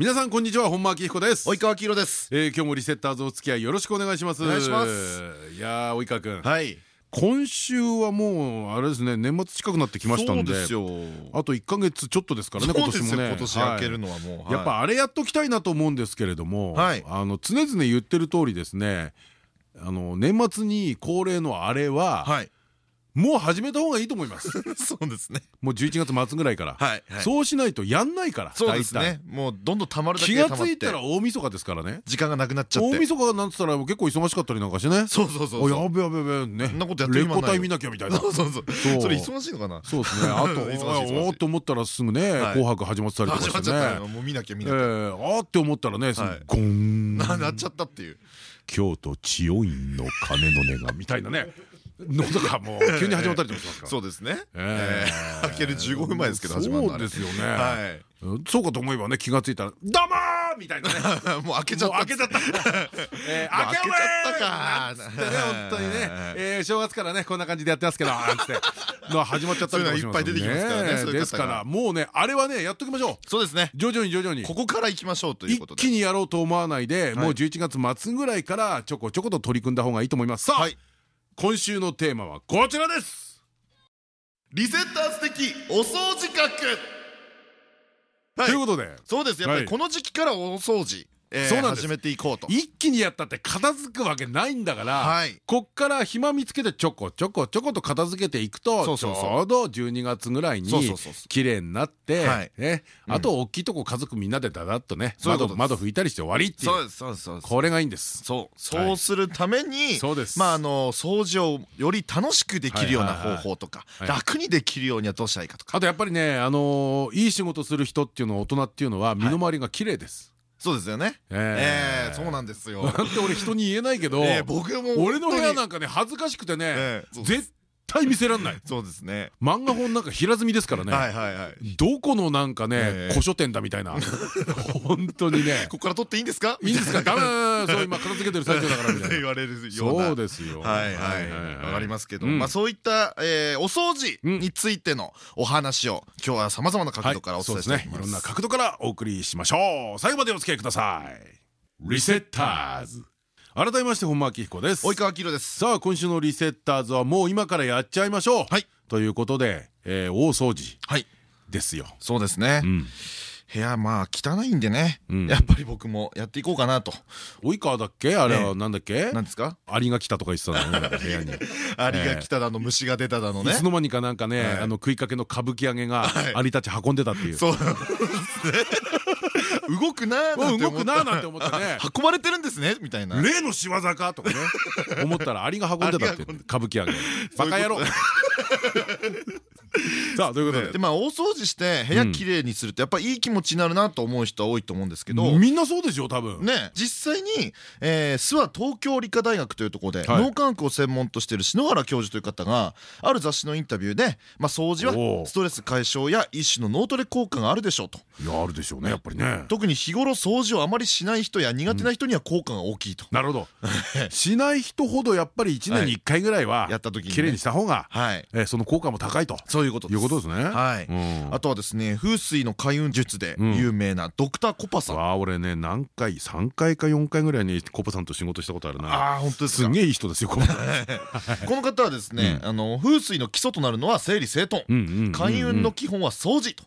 皆さんこんにちは本間明彦です。及川黄色です。えー、今日もリセッターズお付き合いよろしくお願いします。お願いします。いやー及川君。はい。今週はもうあれですね年末近くなってきましたんで。あと1か月ちょっとですからね今年もね。今年明けるのはもうやっぱあれやっときたいなと思うんですけれどもあの常々言ってる通りですねあの年末に恒例のあれははいもう始めた方がいいと思います。そうですね。もう11月末ぐらいから。そうしないとやんないからそうですね。もうどんどんたまるだけ気が付いたら大晦日ですからね。時間がなくなっちゃって。大晦日なんつったら結構忙しかったりなんかしてねそうそうそうやべやべやべね。なことやってるレポ隊見なきゃみたいな。そうそうそう。それ忙しいのかな？そうですね。あとおーって思ったらすぐね紅白始まってたりとかしてね。もう見なきゃ見なきゃ。あって思ったらねゴン。なっちゃったっていう。京都千代院の鐘の音がみたいなね喉がもう急に始まったりとかしますから。そうですね。開ける15分前ですけど始まるそうですよね。はい。そうかと思えばね気が付いたら「どうも!」みたいなね。もう開けちゃった。開けちゃった。開けちゃったか。つってね本当にね。正月からねこんな感じでやってますけど なんて。の始まっちゃったりとかいっぱい出てきますからねですからもうねあれはねやっときましょう。そうですね。徐々に徐々に。ここから行きましょうということで。一気にやろうと思わないでもう11月末ぐらいからちょこちょこと取り組んだ方がいいと思います。さあ今週のテーマはこちらです。リセッターズ的お掃除学ということで。そうです。やっぱりこの時期からお掃除始めていこうと。一気にやったって片付くわけないんだからこっから暇見つけてちょこちょこちょこと片付けていくとちょうど12月ぐらいに綺麗になってあと大きいとこ家族みんなでダダッとね窓拭いたりして終わりっていう。これがいいんです。そう。そうするためにまああの掃除をより楽しくできるような方法とか楽にできるようにはどうしたらいいかとか。あとやっぱりねあのいい仕事する人っていうのは大人っていうのは身の回りが綺麗ですそうですよね。ええ、そうなんですよ。なんて俺人に言えないけど、僕も俺の部屋なんかね恥ずかしくてね、絶対見せらんない。そうですね。漫画本なんか平積みですからね。はいはいはい。どこのなんかね古書店だみたいな。本当にね。ここから取っていいんですか？いいんですか？ダメ。そう今片付けてる最中だからみたいな。言われるような。そうですよ。はいはいわかりますけど、まあそういったお掃除についてのお話を今日はさまざまな角度からお伝えしていいろんな角度からお送りしましょう。最後までお付き合いください。リセッターズ。改めまして本間明彦です。及川明です。さあ今週のリセッターズはもう今からやっちゃいましょう。はい。ということで大掃除はい。ですよ。そうですね。部屋まあ汚いんでね。やっぱり僕もやっていこうかなと。及川だっけ？あれはなんだっけ？なんですか？アリが来たとか言ってたのね 部屋に。アリが来ただの虫が出ただのね。いつの間にかなんかねあの食いかけの歌舞伎揚げがアリたち運んでたっていう。そうですね動くなー動くなーなんて思ってね。運ばれてるんですねみたいな。例の仕業かとかね。思ったらアリが運んでたって。歌舞伎揚げ。バカ野郎 さあということで。まあ大掃除して部屋きれいにするとやっぱいい気持ちになるなと思う人は多いと思うんですけど。みんなそうですよ多分。ね。実際に諏訪東京理科大学というところで脳科学を専門としている篠原教授という方がある雑誌のインタビューでまあ掃除はストレス解消や一種の脳トレ効果があるでしょうと。いやあるでしょうねやっぱりね。特に日頃掃除をあまりしない人や苦手な人には効果が大きいと。なるほど。しない人ほどやっぱり1年に1回ぐらいはやった時にきれいにした方がその効果も高いと。そういうこということですね。はい。あとはですね風水の開運術で有名なドクターコパさん。あ俺ね何回3回か4回ぐらいにコパさんと仕事したことあるな。あ本当ですすげえいい人ですよ この方はですね風水の基礎となるのは整理整頓。開運の基本は掃除と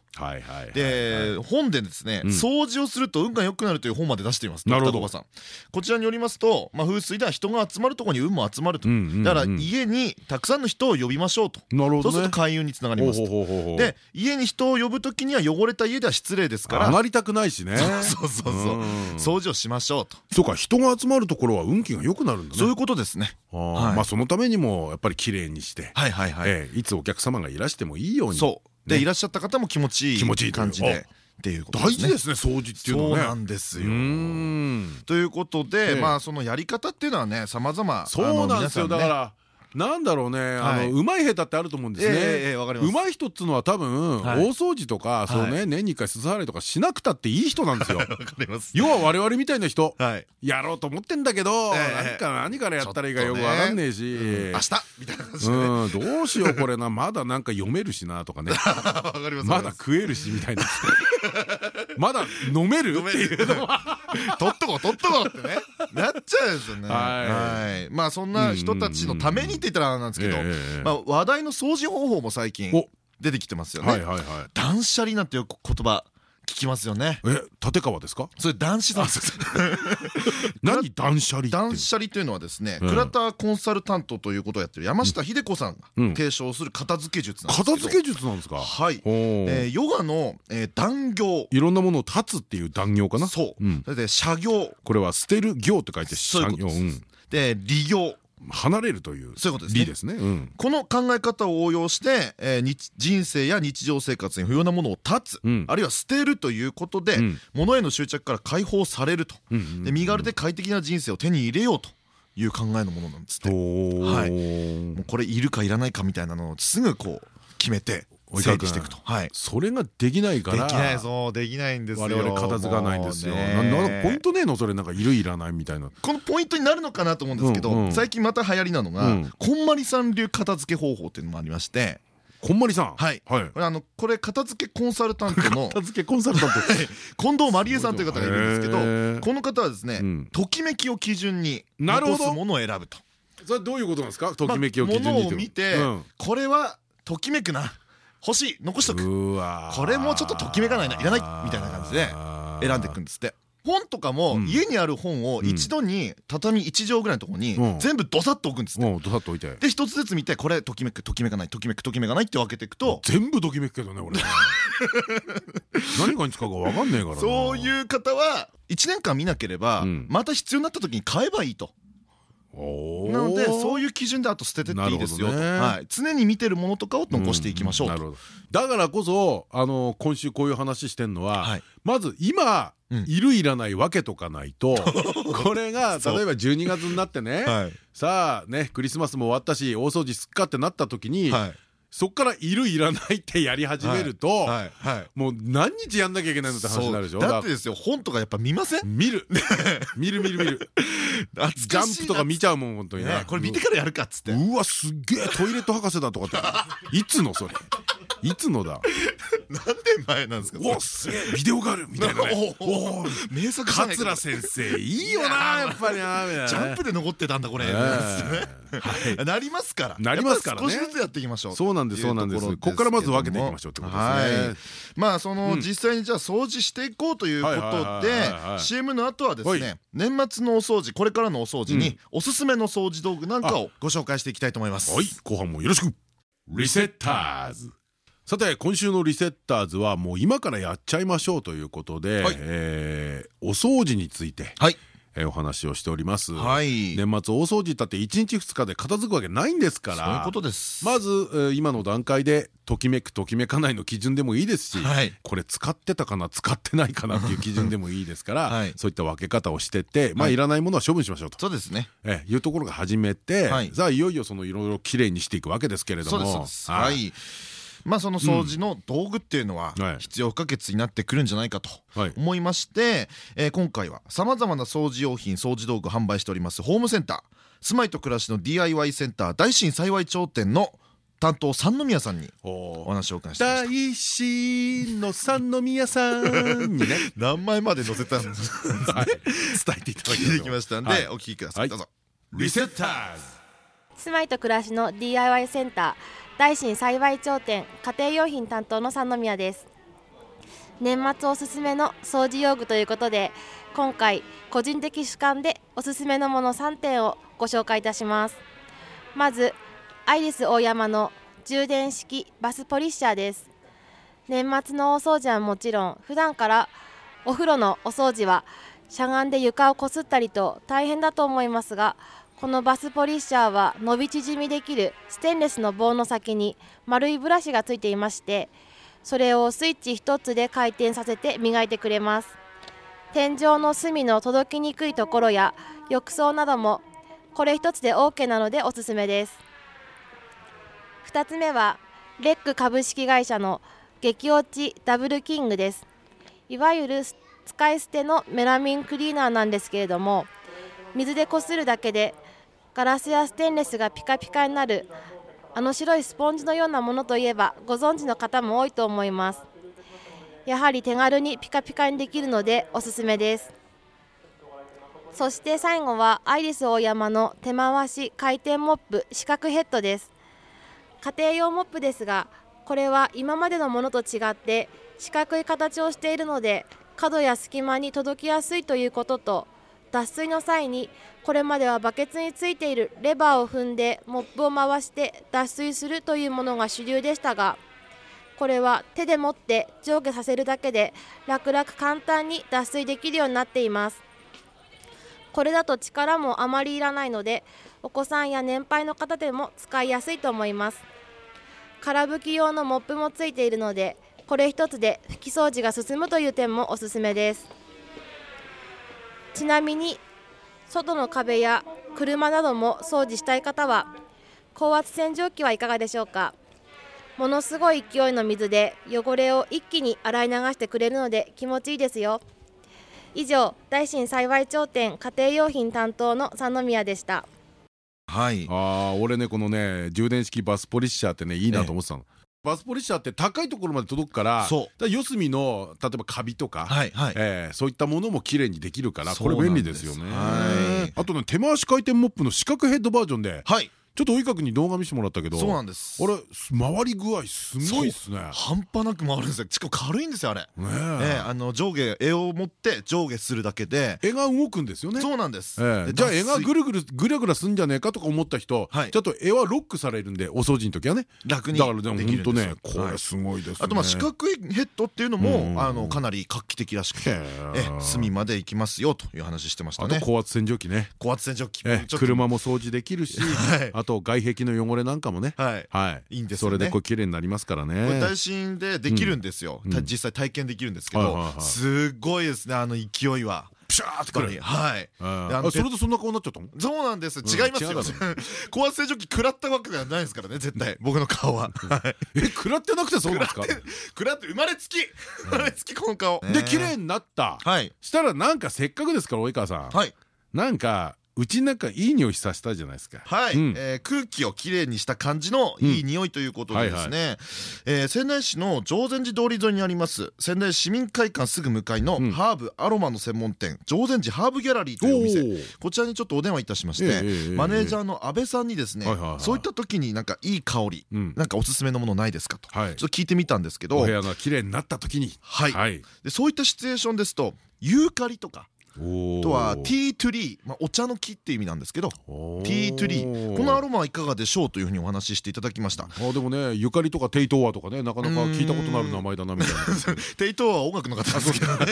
で本でですね掃除をすると運が良くなるという本まで出しています。なるほど。こちらによりますと風水では人が集まるところに運も集まると。だから家にたくさんの人を呼びましょうと。そうすると開運につながりますで家に人を呼ぶ時には汚れた家では失礼ですから。上がりたくないしね。そうそうそう掃除をしましょうと。そうか人が集まるところは運気が良くなるんだね。そういうことですね。まあそのためにもやっぱり綺麗にして。はいはいはい。いつお客様がいらしてもいいように。そうでいらっしゃった方も気持ちいい感じで。っていうこと大事ですね掃除っていうのはそうなんですよ。ということでまあそのやり方っていうのはね様々そうなんですよ。だからなんだろうね、あのうまい下手ってあると思うんですね。うまい人っつうのは多分大掃除とかそうね年に1回すす払いとかしなくたっていい人なんですよ。要は我々みたいな人やろうと思ってんだけど何か何からやったらいいかよくわかんねえし。明日？みたいな感じで。どうしようこれな。まだなんか読めるしなとかね。まだ食えるしみたいなまだ飲める？っていうのは。取っとこう取っとこうってね。なっちゃうんですよね。はい。まあそんな人たちのためにって言ったらなんですけど、まあ話題の掃除方法も最近出てきてますよね。断捨離なんていう言葉聞きますよね。え、立川ですか？それ男子なんです。何断捨離？断捨離というのはですね、倉田コンサルタントということをやってる山下秀子さんが提唱する片付け術なんです片付け術なんですか？はい。えヨガの断行。いろんなものを立つっていう断行かな？そう。それで社業。これは捨てる行って書いて社業。で利業。離れるというそういうことですね。この考え方を応用して、えー、人生や日常生活に不要なものを断つ、うん、あるいは捨てるということで、うん、物への執着から解放されると、で身軽で快適な人生を手に入れようという考えのものなんですね。はい、もうこれいるかいらないかみたいなのをすぐこう決めて整理していくと、はい、それができないからできないそうできないんですよ。我々片付かないんですよ。なポイントねえの？それなんかいるいらないみたいな。このポイントになるのかなと思うんですけど最近また流行りなのがこんまりさん流片付け方法っていうのもありましてこんまりさんはいこれあのこれ片付けコンサルタントの片付けコンサルタント近藤まりえさんという方がいるんですけどこの方はですねときめきを基準に残すものを選ぶとそれどういうことなんですかときめきを基準にものを見てこれはときめくな欲しい残しとく。これもちょっとときめかないないらないみたいな感じで選んでいくんですって。本とかも家にある本を一度に畳1畳ぐらいのところに全部ドサッと置くんですねドサッと置いて。で一つずつ見てこれときめくときめかないときめくときめかないって分けていくと全部ときめくけどね俺。何かに使うか分かんねえからそういう方は1年間見なければまた必要になった時に買えばいいとなのでそういう基準であと捨ててっていいですよと、はい、常に見てるものとかを残していきましょうと。だからこそあの今週こういう話してんのは、はい、まず今いるいらないわけとかないと これが例えば12月になってね、はい、さあねクリスマスも終わったし大掃除すっかってなった時に、そっからいるいらないってやり始めるともう何日やんなきゃいけないのって話になるでしょ？だって。ですよ本とかやっぱ見ません？見る。見る見る見る。ジャンプとか見ちゃうもん本当にねこれ見てからやるかっつって。うわすっげえトイレット博士だとかって。いつのそれ？いつのだ？何年前なんですか？おすげえビデオがあるみたいなね。お名作桂先生いいよなやっぱり。なジャンプで残ってたんだこれ。なりますから。なりますから少しずつやっていきましょう。そうなんですそうなんです。ここからまず分けていきましょうってことですね。まあその実際にじゃあ掃除していこうということで CM の後はですね年末のお掃除これからのお掃除におすすめの掃除道具なんかをご紹介していきたいと思います。はい。後半もよろしく。リセッターズさて今週のリセッターズはもう今からやっちゃいましょうということで、はい、えー、お掃除について、はい。えー、お話をしております、はい、年末大掃除だって1日2日で片付くわけないんですからまず、えー、今の段階でときめくときめかないの基準でもいいですし、はい、これ使ってたかな使ってないかなっていう基準でもいいですから、はい、そういった分け方をしてってまあい。らないものは処分しましょうと。そうですね、えー、いうところが始めて、はい、さあいよいよそのいろいろきれいにしていくわけですけれども。はいまあその掃除の道具っていうのは必要不可欠になってくるんじゃないかと思いまして、え今回はさまざまな掃除用品掃除道具販売しておりますホームセンター住まいと暮らしの DIY センター大新幸頂点の担当三宮さんにお話を伺いました。大新の三宮さんにね。何枚まで載せたんです？伝えていただきましたんでお聞きください。どうぞ。リセッターズ。住まいと暮らしの DIY センター大新幸頂点家庭用品担当の三宮です。年末おすすめの掃除用具ということで今回個人的主観でおすすめのもの3点をご紹介いたします。まずアイリス大山の充電式バスポリッシャーです。年末の大掃除はもちろん普段からお風呂のお掃除はしゃがんで床をこすったりと大変だと思いますがこのバスポリッシャーは伸び縮みできるステンレスの棒の先に丸いブラシがついていましてそれをスイッチ1つで回転させて磨いてくれます。天井の隅の届きにくいところや浴槽などもこれ1つで OK なのでおすすめです。2つ目はレック株式会社の激落ちダブルキングです。いわゆる使い捨てのメラミンクリーナーなんですけれども水でこするだけでガラスやステンレスがピカピカになるあの白いスポンジのようなものといえばご存知の方も多いと思います。やはり手軽にピカピカにできるのでおすすめです。そして最後はアイリスオーヤマの手回し回転モップ四角ヘッドです。家庭用モップですがこれは今までのものと違って四角い形をしているので角や隙間に届きやすいということと脱水の際にこれまではバケツについているレバーを踏んでモップを回して脱水するというものが主流でしたがこれは手で持って上下させるだけで楽々簡単に脱水できるようになっています。これだと力もあまりいらないのでお子さんや年配の方でも使いやすいと思います。空拭き用のモップもついているのでこれ一つで拭き掃除が進むという点もおすすめです。ちなみに外の壁や車なども掃除したい方は高圧洗浄機はいかがでしょうか？ものすごい勢いの水で汚れを一気に洗い流してくれるので気持ちいいですよ。以上大新幸頂点家庭用品担当の三宮でした。はい。ああ俺ねこのね充電式バスポリッシャーってねいいなと思ってたの、バスポリッシャーって高いところまで届くから四隅の例えばカビとかそういったものもきれいにできるからこれ便利ですよね。あとね手回し回転モップの四角ヘッドバージョンでちょっと及川君に動画見せてもらったけどそうなんです。あれ回り具合すごいっすね。半端なく回るんですよ。しかも軽いんですよあれ。ねあの上下絵を持って上下するだけで。絵が動くんですよね。そうなんです。じゃあ絵がぐるぐるぐらぐらすんじゃねえかとか思った人ちょっと絵はロックされるんでお掃除の時はね。楽にだからでも本当ねこれすごいですあとまあ四角いヘッドっていうのもあのかなり画期的らしくて隅まで行きますよという話してましたね。高圧洗浄機ね。高圧洗浄機車も掃除できるしあ と外壁の汚れなんかもね。はい。い。いんですそれでこう綺麗になりますからね。耐震でできるんですよ。実際体験できるんですけどすごいですねあの勢いは。ピシャーってくる。はい。それでそんな顔になっちゃったの？そうなんです。違いますよ。高圧洗浄機食らったわけではないですからね絶対。僕の顔は。え食らってなくてそうなんですか？食らって生まれつき。生まれつきこの顔で綺麗になった。したらなんかせっかくですから及川さん。なんかうちなんかいい匂いさせたじゃないですか。はい、え空気をきれいにした感じのいい匂いということでですね。仙台市の常禅寺通り沿いにあります仙台市民会館すぐ向かいのハーブアロマの専門店常禅寺ハーブギャラリーというお店。こちらにちょっとお電話いたしましてマネージャーの安倍さんにですねそういった時になんかいい香りなんかおすすめのものないですかと。ちょっと聞いてみたんですけど。お部屋が綺麗になった時に。はい。でそういったシチュエーションですとユーカリとかとはティートゥリー、まあ、お茶の木っていう意味なんですけどティートゥリー。このアロマはいかがでしょうというふうにお話ししていただきました。あでもねユーカリとかテイ・トウワとかねなかなか聞いたことのある名前だなみたいなテイ・トウワは音楽の方ですけどね。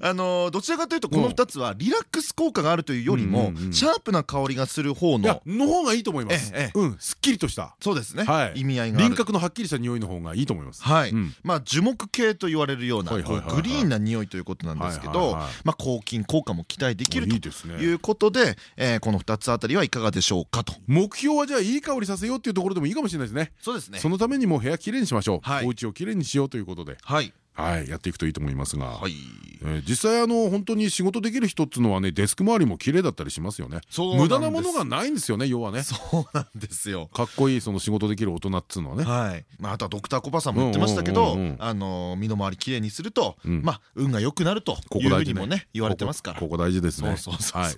あのどちらかというとこの2つはリラックス効果があるというよりもシャープな香りがする方のの方がいいと思います。うんすっきりとした。そうですね。意味合いが輪郭のはっきりした匂いの方がいいと思います。はい。まあ樹木系と言われるようなグリーンな匂いということなんですけどまあ抗菌効果も期待できるということでこの2つあたりはいかがでしょうかと。目標はじゃあいい香りさせようっていうところでもいいかもしれないですね。そうですね。そのためにも部屋きれいにしましょう。お家をきれいにしようということで。はい。はい。やっていくといいと思いますが、はいえー、実際あの本当に仕事できる人っていうのはねデスク周りも綺麗だったりしますよね。無駄なものがないんですよね要はね。そうなんですよ。かっこいいその仕事できる大人っつうのはね。はい。まああとはドクターコバさんも言ってましたけどあの身の回り綺麗にするとまあ運が良くなるというふうにもね言われてますから。ここ大事ですね。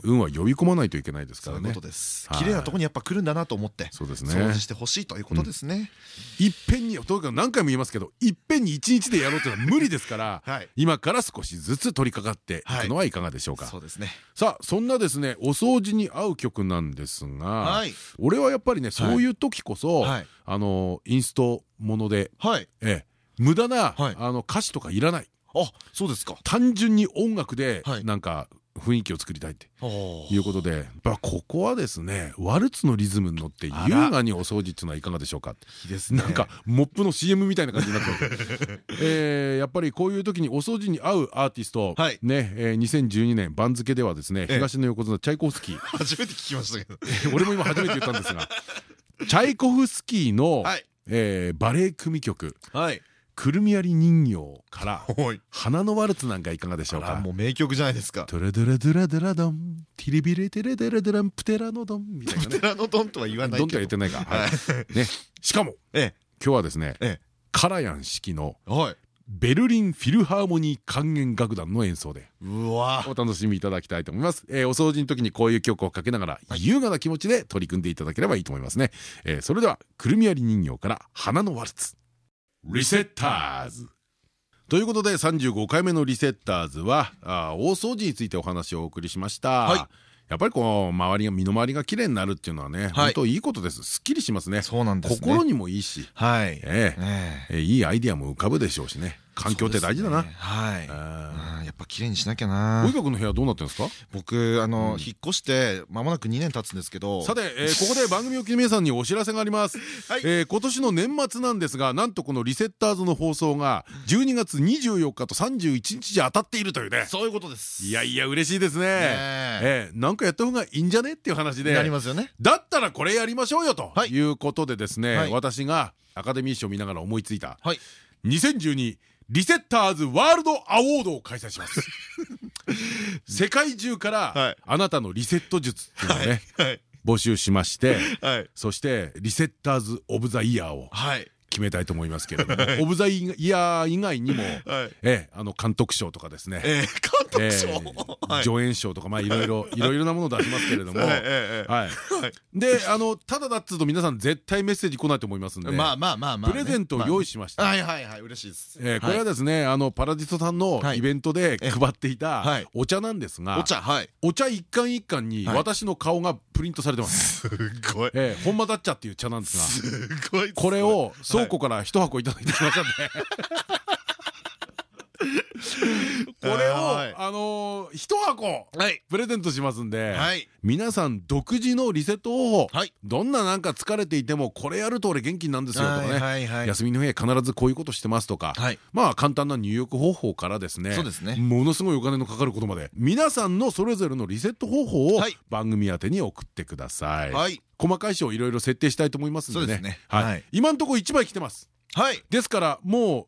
運は呼び込まないといけないですからね。そういうことです。綺麗なとこにやっぱ来るんだなと思ってそうですね。掃除してほしいということですね。いっぺんにとにかく何回も言いますけどいっぺんに一日でやろうっていうのは無理ですから 今から少しずつ取り掛かっていくのはいかがでしょうか。そうですね。さあそんなですねお掃除に合う曲なんですが、俺はやっぱりねそういう時こそあのインストもので、え無駄なあの歌詞とかいらない。あそうですか。単純に音楽でなんか雰囲気を作りたいっていうことでここはですねワルツのリズムに乗って優雅にお掃除っていうのはいかがでしょうか？なんかモップの CM みたいな感じになってます。えやっぱりこういう時にお掃除に合うアーティストね2012年番付ではですね東の横綱チャイコフスキー。初めて聞きましたけど。俺も今初めて言ったんですがチャイコフスキーのバレエ組曲くるみ割り人形から花のワルツなんかいかがでしょうか？もう名曲じゃないですか。トレドレドラドラドンティリビレテレデレデランプテラノドンみたいなプテラノドンとは言わないドンとは言ってないかねしかも今日はですねカラヤン式のベルリンフィルハーモニー管弦楽団の演奏でお楽しみいただきたいと思います、えー、お掃除の時にこういう曲をかけながら優雅な気持ちで取り組んでいただければいいと思いますね、えー、それではくるみ割り人形から花のワルツリセッターズ。ということで35回目のリセッターズはあ大掃除についてお話をお送りしました、はい。やっぱりこう周りが身の回りが綺麗になるっていうのはね、本当いいことです。すっきりしますね。そうなんです心にもいいし、はい、ええ。いいアイディアも浮かぶでしょうしね。環境って大事だな。はい。やっぱ綺麗にしなきゃな。及川君の部屋どうなってるんですか？僕あの引っ越してまもなく2年経つんですけど。さてここで番組お聞きの皆さんにお知らせがあります。今年の年末なんですが、なんとこのリセッターズの放送が12月24日と31日で当たっているというね。そういうことです。いやいや嬉しいですね。えなんかやった方がいいんじゃね？っていう話で。なりますよね。だったらこれやりましょうよということでですね、私がアカデミー賞を見ながら思いついた。2012リセッターズワールドアワードを開催します。世界中からあなたのリセット術っていうのをね募集しましてそしてリセッターズ・オブ・ザ・イヤーを決めたいと思いますけれども。オブ・ザ・イヤー以外にもえあの監督賞とかですね。監督賞。助演賞とかまあいろいろ いろいろなものを出しますけれども。はい。であのただだっつうと皆さん絶対メッセージ来ないと思いますんで。まあまあまあまあプレゼントを用意しました。はいはいはい。嬉しいです。これはですねあのパラディストさんのイベントで配っていたお茶なんですがお茶はい。お茶一貫一貫に私の顔がプリントされてます。すごい。本間だっちゃっていう茶なんですが。すごいこれを倉庫から一箱いただいてきましたんで。これをあの一箱プレゼントしますんで皆さん独自のリセット方法どんななんか疲れていてもこれやると俺元気なんですよとかね。休みの日必ずこういうことしてますとか。まあ簡単な入浴方法からですね。ものすごいお金のかかることまで。皆さんのそれぞれのリセット方法を番組宛てに送ってください。細かい章いろいろ設定したいと思いますんでね。今んとこ1枚来てます。ですからもう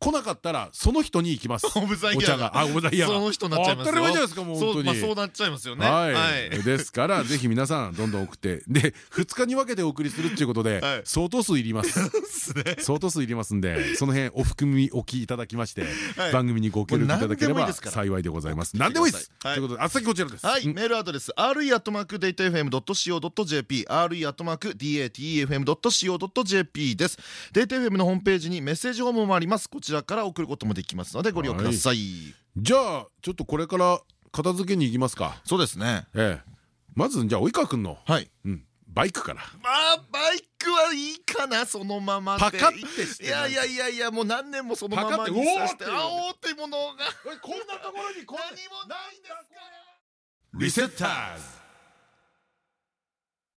来なかったらその人に行きます。お茶があオブザイヤー。その人になっちゃいます当たり前じゃないですかもう本当に。そうなっちゃいますよね。はい。ですから ぜひ皆さんどんどん送ってで2日に分けてお送りするっていうことで相当数いります。相当数いりますんでその辺お含みおきいただきまして番組にご協力いただければ幸いでございます。何でもいいです。ということであっさきこちらです。はい。メールアドレス re アットマークデータ fm ドット co ドット jp re アットマーク datfm ドット co ドット jp です。データ fm のホームページにメッセージフォームもあります。こちらから送ることもできますのでご利用ください、じゃあちょっとこれから片付けに行きますか。そうですね。ええ。まずじゃあ及川君のはい。バイクから。まあバイクはいいかなそのままで。パカってしていやいやいやいやもう何年もそのままにさして。あおってものが。こんなところにこんな。にもないんですかリセッターズ